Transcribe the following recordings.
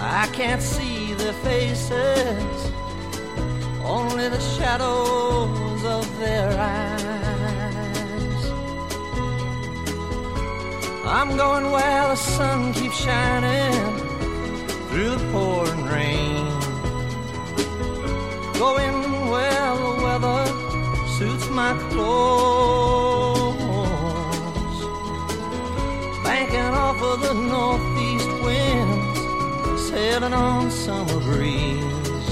I can't see their faces, only the shadows of their eyes. I'm going where the sun keeps shining through the pouring rain. Going where the weather suits my clothes. Banking off of the northeast winds, sailing on summer breeze.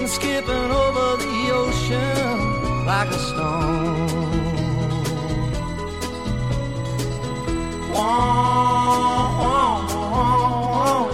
And skipping over the ocean like a stone. Wah, wah, wah,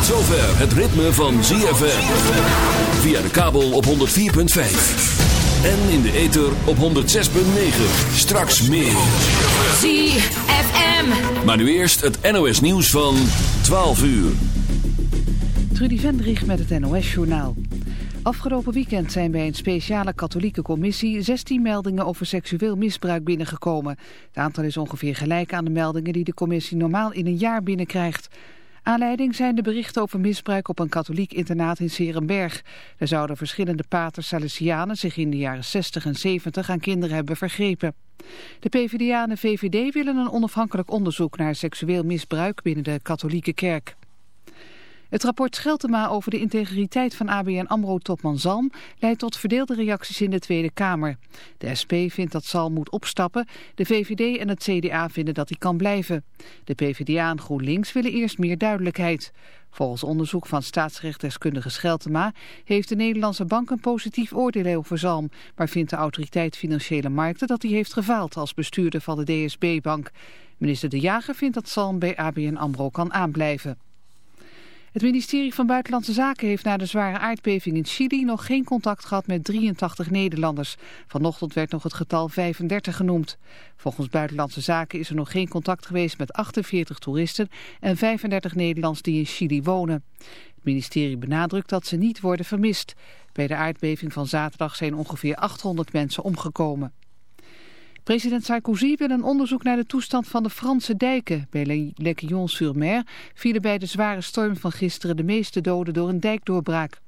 Tot zover het ritme van ZFM. Via de kabel op 104.5. En in de ether op 106.9. Straks meer. ZFM. Maar nu eerst het NOS nieuws van 12 uur. Trudy Vendrich met het NOS journaal. Afgelopen weekend zijn bij een speciale katholieke commissie 16 meldingen over seksueel misbruik binnengekomen. Het aantal is ongeveer gelijk aan de meldingen die de commissie normaal in een jaar binnenkrijgt. Aanleiding zijn de berichten over misbruik op een katholiek internaat in Serenberg. Er zouden verschillende paters Salesianen zich in de jaren 60 en 70 aan kinderen hebben vergrepen. De PvdA en de VVD willen een onafhankelijk onderzoek naar seksueel misbruik binnen de katholieke kerk. Het rapport Scheltema over de integriteit van ABN AMRO-topman Zalm leidt tot verdeelde reacties in de Tweede Kamer. De SP vindt dat Zalm moet opstappen, de VVD en het CDA vinden dat hij kan blijven. De PvdA en GroenLinks willen eerst meer duidelijkheid. Volgens onderzoek van staatsrechtdeskundige Scheltema heeft de Nederlandse bank een positief oordeel over Zalm, maar vindt de autoriteit Financiële Markten dat hij heeft gefaald als bestuurder van de DSB-bank. Minister De Jager vindt dat Zalm bij ABN AMRO kan aanblijven. Het ministerie van Buitenlandse Zaken heeft na de zware aardbeving in Chili nog geen contact gehad met 83 Nederlanders. Vanochtend werd nog het getal 35 genoemd. Volgens Buitenlandse Zaken is er nog geen contact geweest met 48 toeristen en 35 Nederlands die in Chili wonen. Het ministerie benadrukt dat ze niet worden vermist. Bij de aardbeving van zaterdag zijn ongeveer 800 mensen omgekomen. President Sarkozy wil een onderzoek naar de toestand van de Franse dijken. Bij Le Quillon-sur-Mer vielen bij de zware storm van gisteren de meeste doden door een dijkdoorbraak.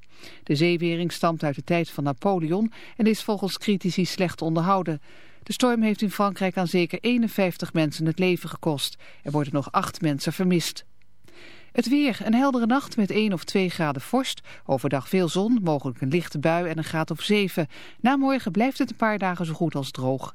De zeewering stamt uit de tijd van Napoleon en is volgens critici slecht onderhouden. De storm heeft in Frankrijk aan zeker 51 mensen het leven gekost. Er worden nog acht mensen vermist. Het weer, een heldere nacht met 1 of 2 graden vorst. Overdag veel zon, mogelijk een lichte bui en een graad of 7. Na morgen blijft het een paar dagen zo goed als droog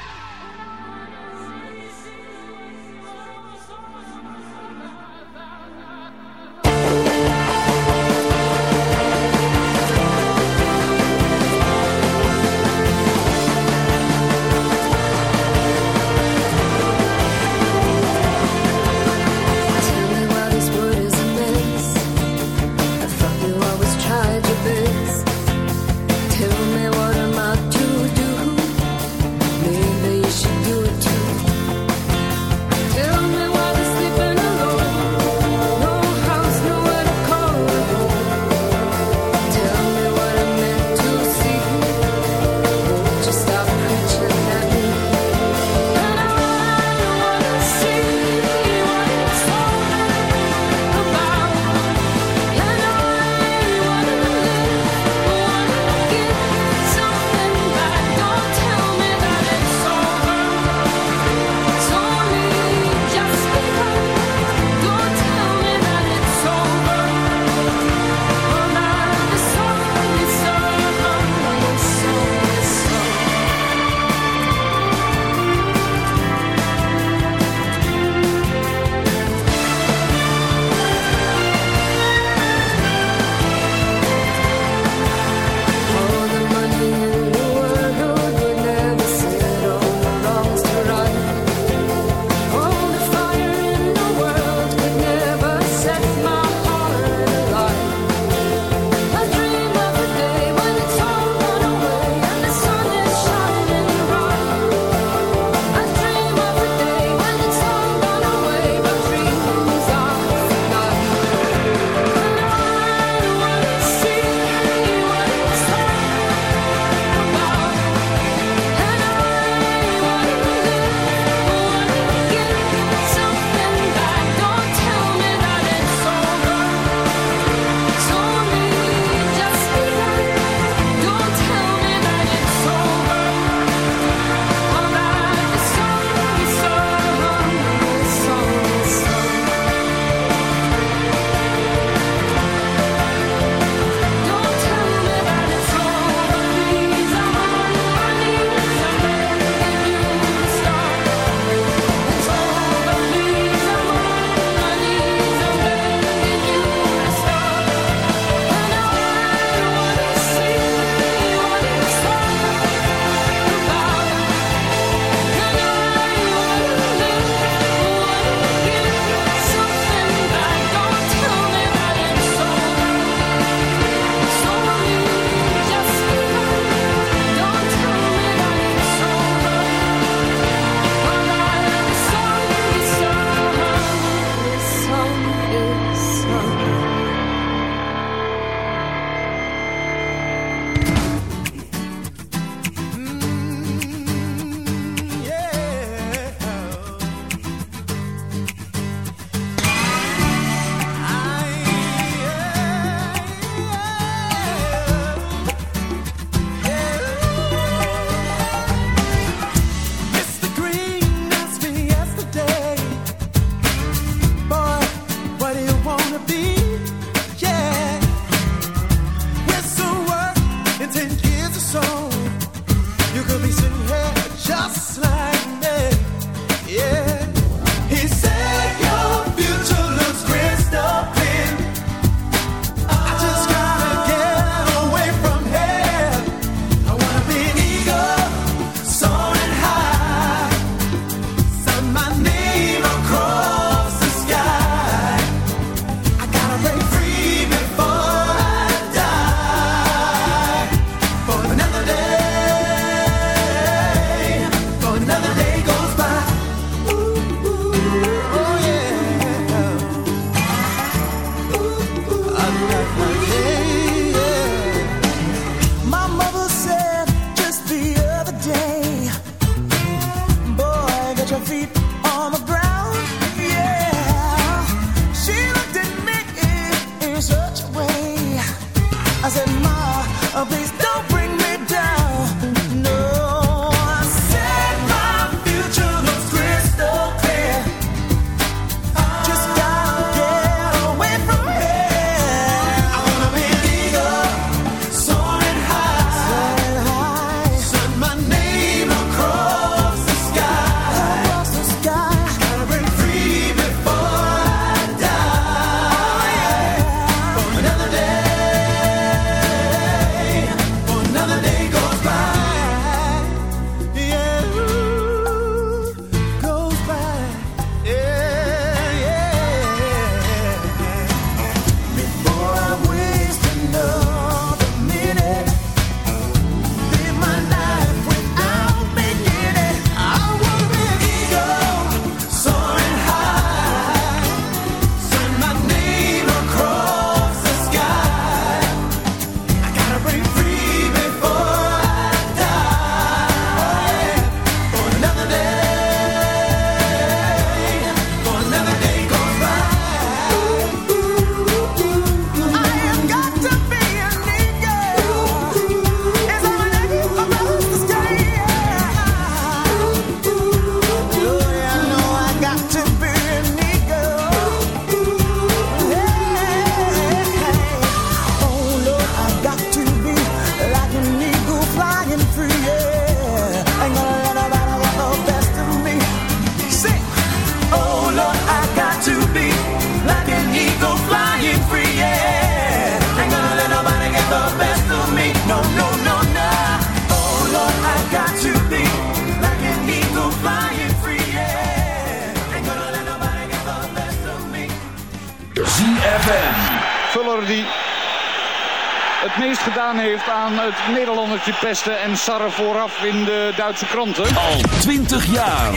Pesten en sarren vooraf in de Duitse kranten. Al 20 jaar.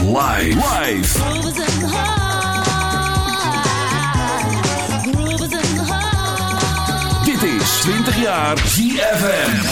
Live. Dit is 20 jaar ZFM.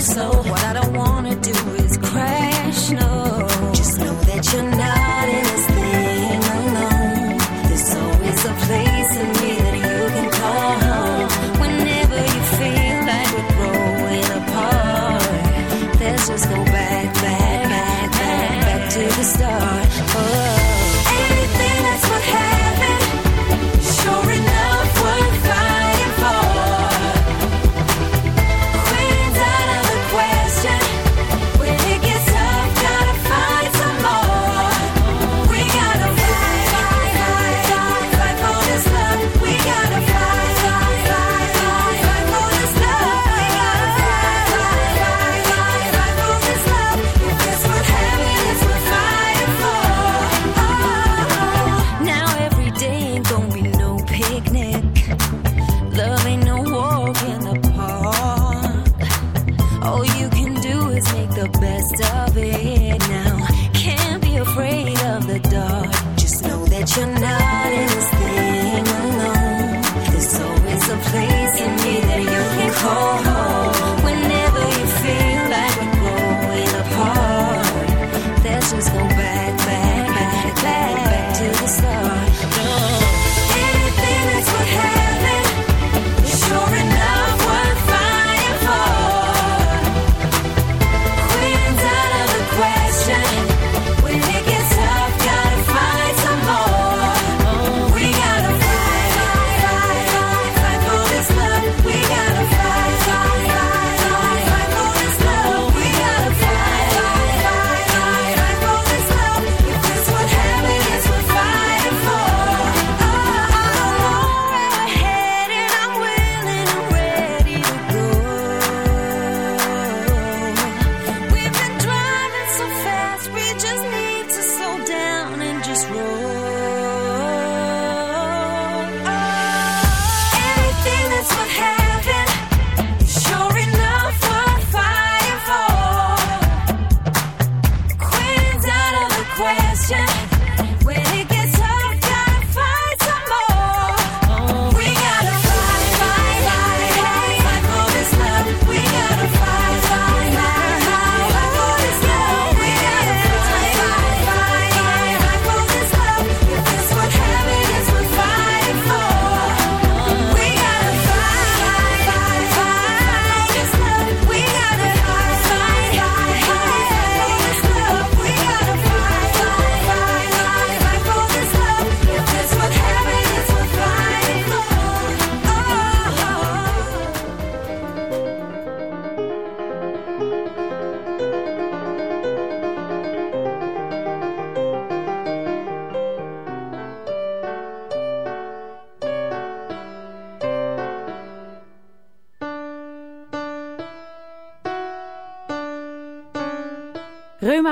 so. What I don't wanna do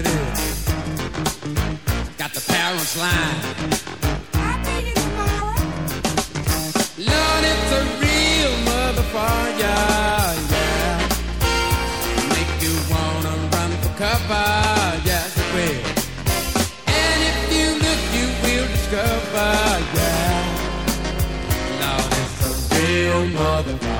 It is. Got the parents lying. Lord, it's a real motherfucker. Yeah. Make you wanna run for cover. Yes, it will. And if you look, you will discover. Yeah. Lord, it's a real motherfucker.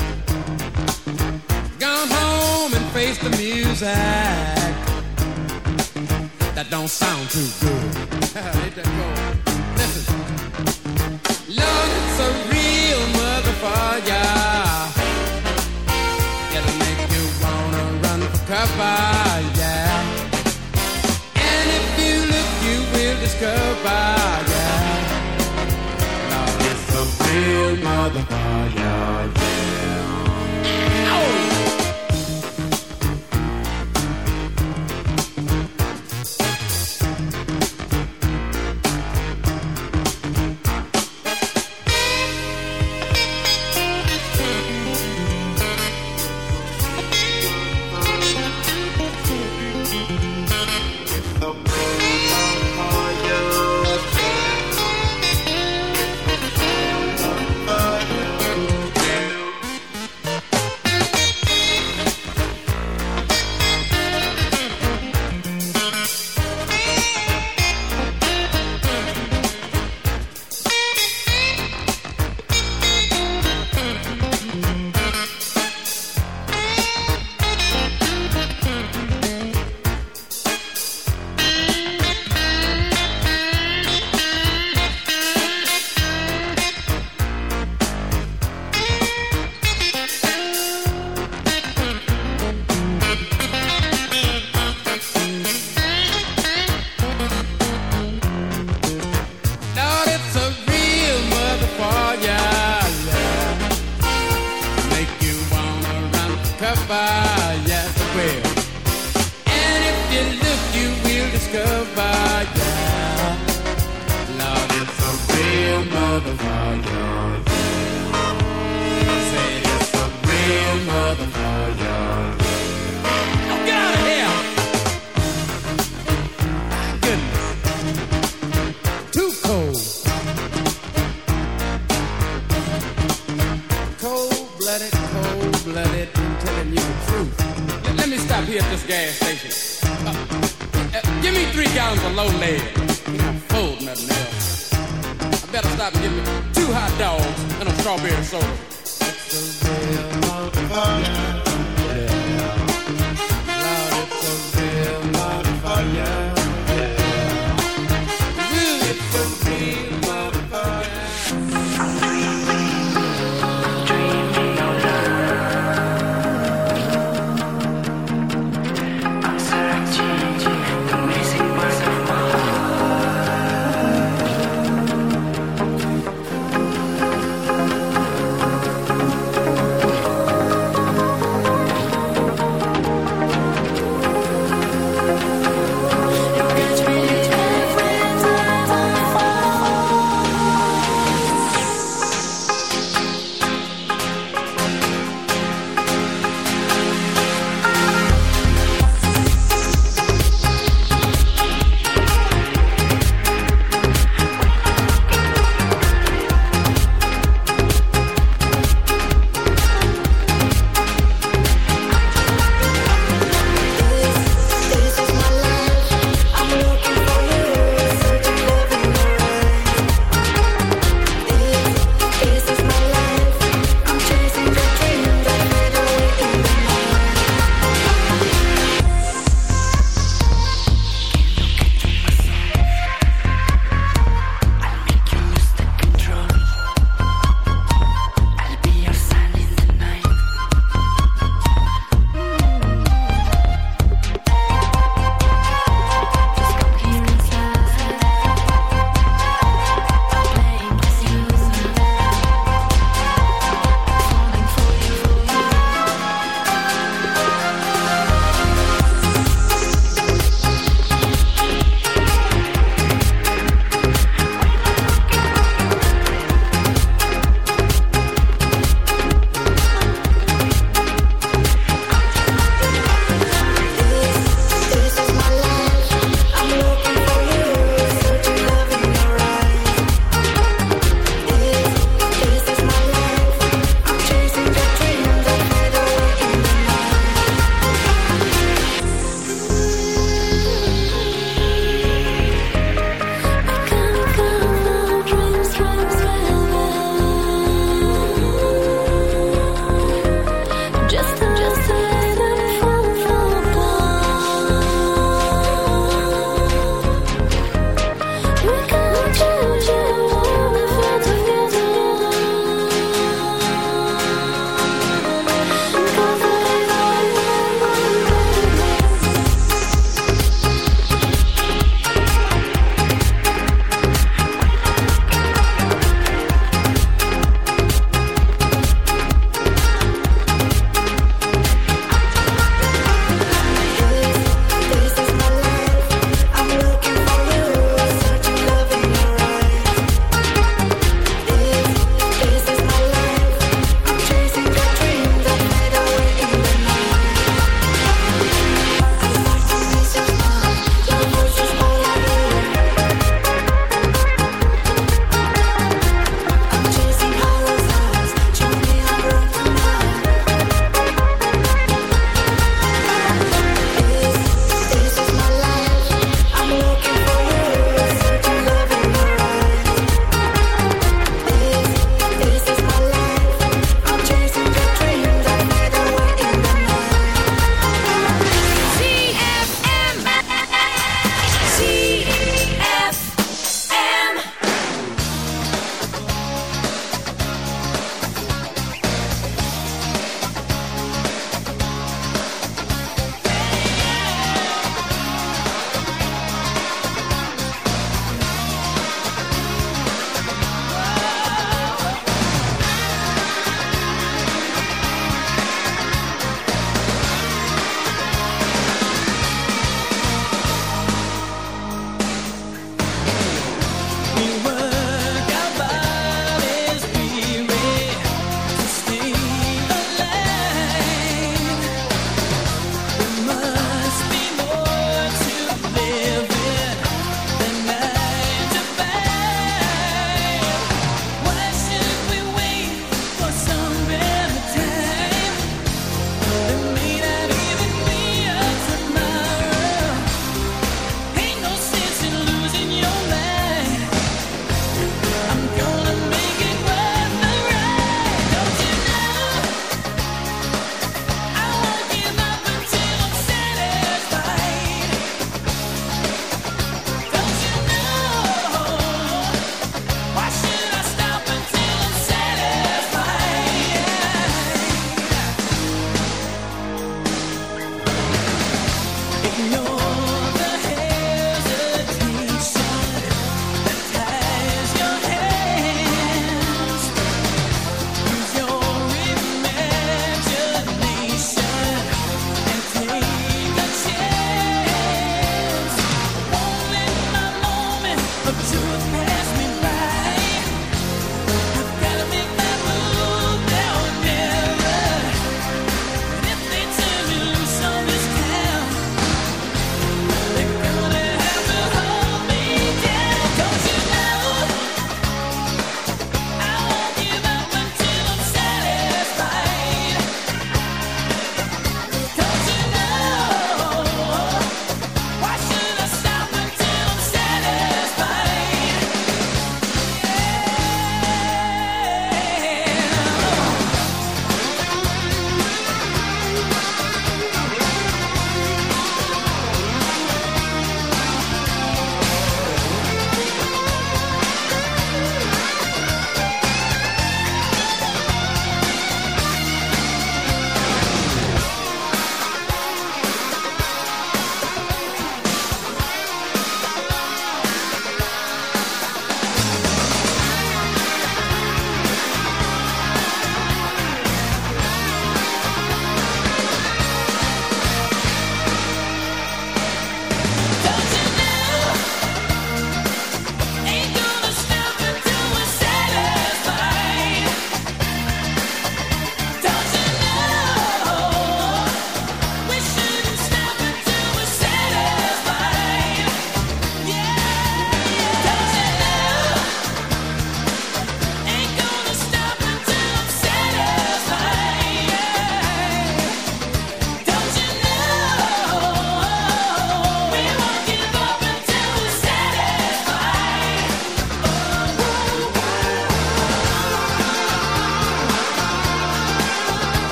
Face the music. That don't sound too good. Listen. Lord, it's a real motherfucker. It'll make you wanna run for cover, yeah. And if you look, you will discover, yeah. Lord, it's a real motherfucker, yeah.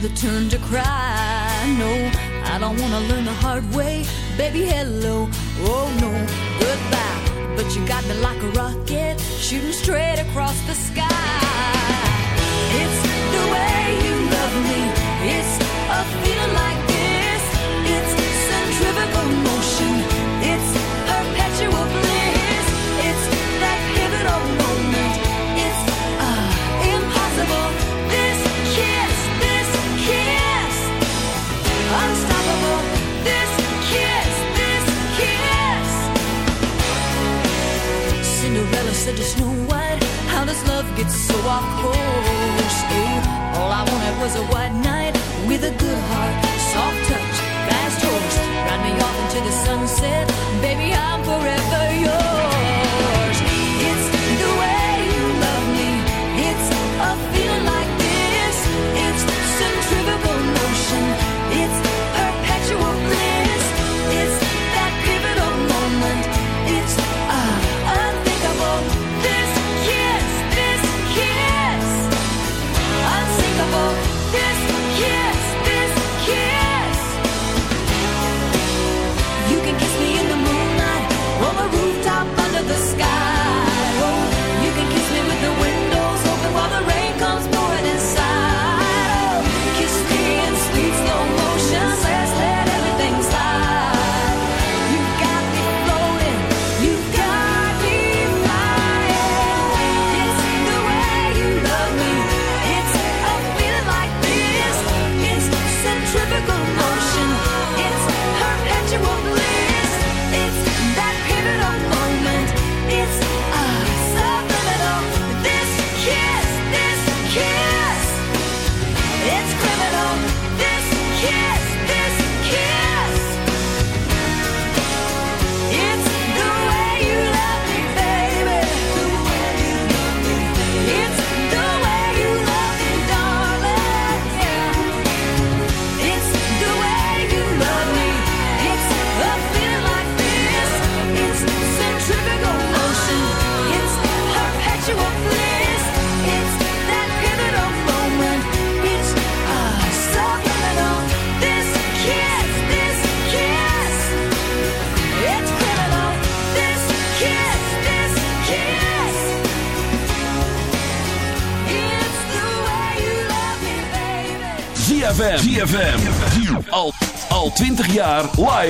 another turn to cry. No, I don't wanna learn the hard way. Baby, hello, oh no, goodbye. But you got me like a rock it's so off course. Oh, all I wanted was a white knight with a good heart, soft touch, fast horse. Ride me off into the sunset, baby, I'm forever yours.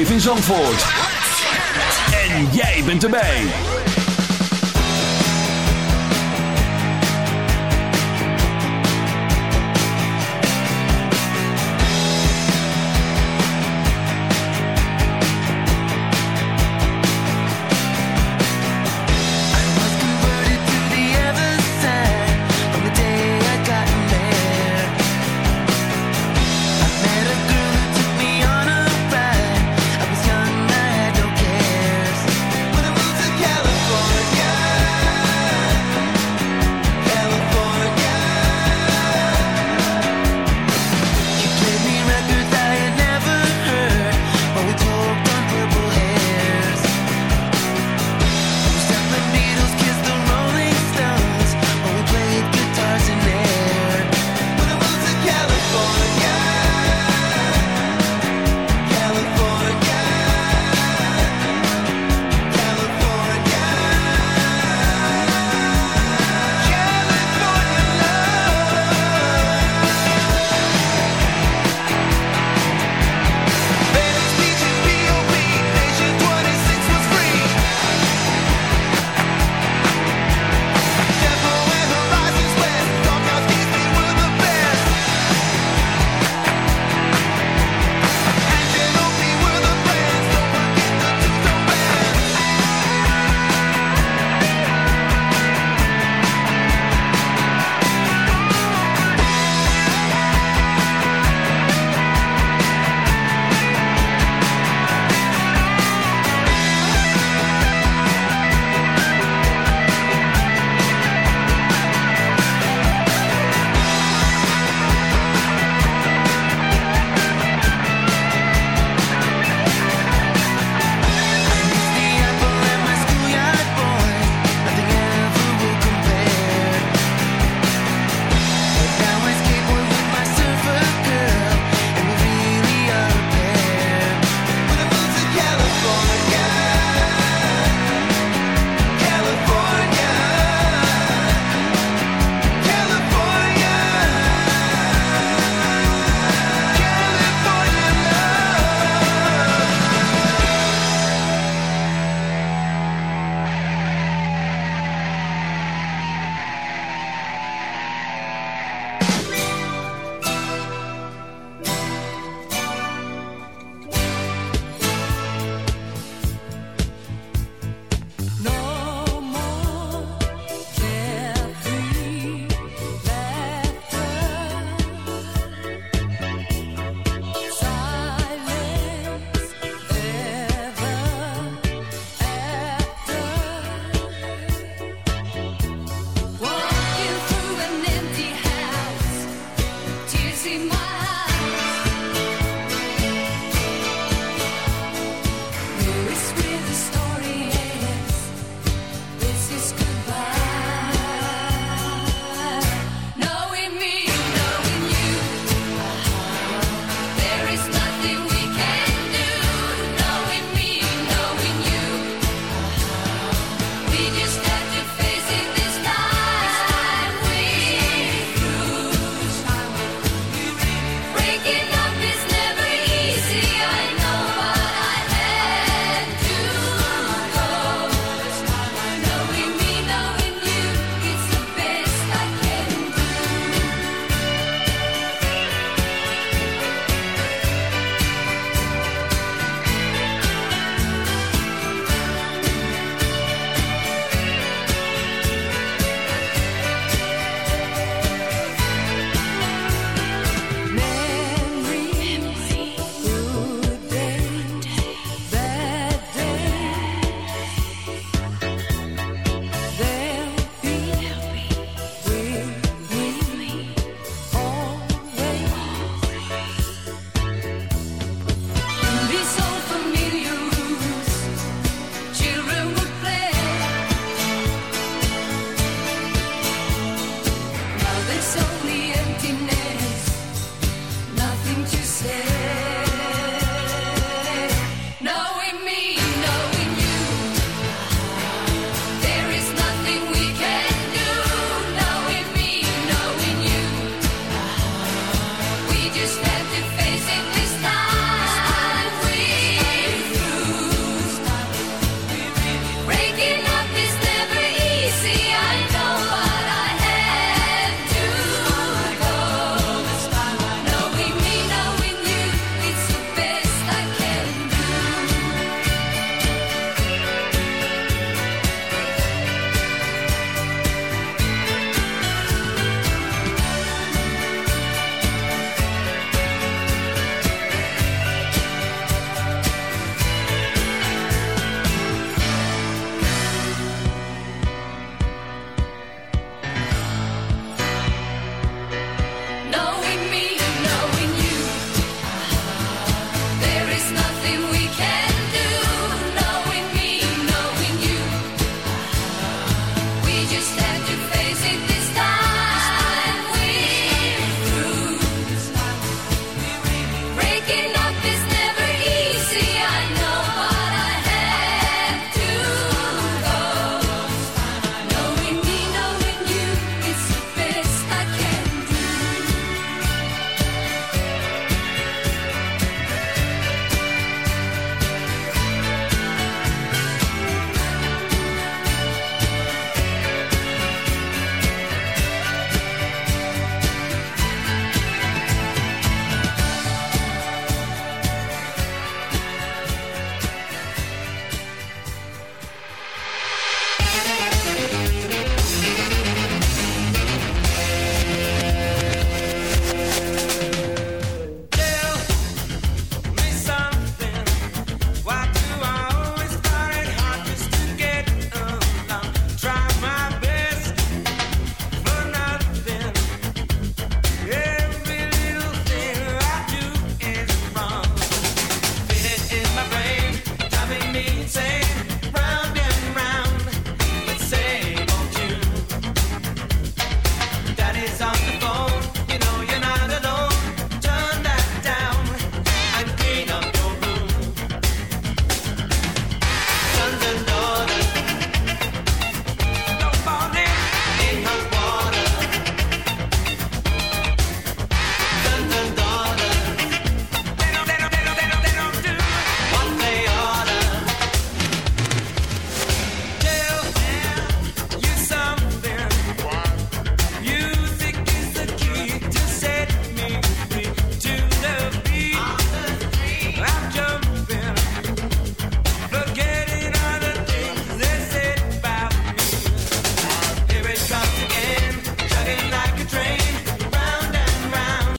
beleven in Zandvoort.